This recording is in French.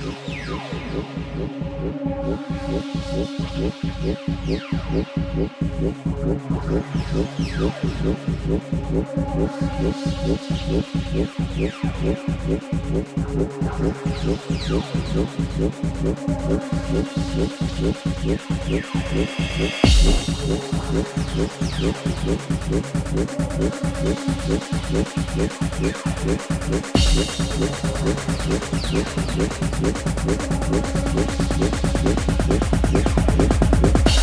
Yes, yes, yes, yes, Yeah.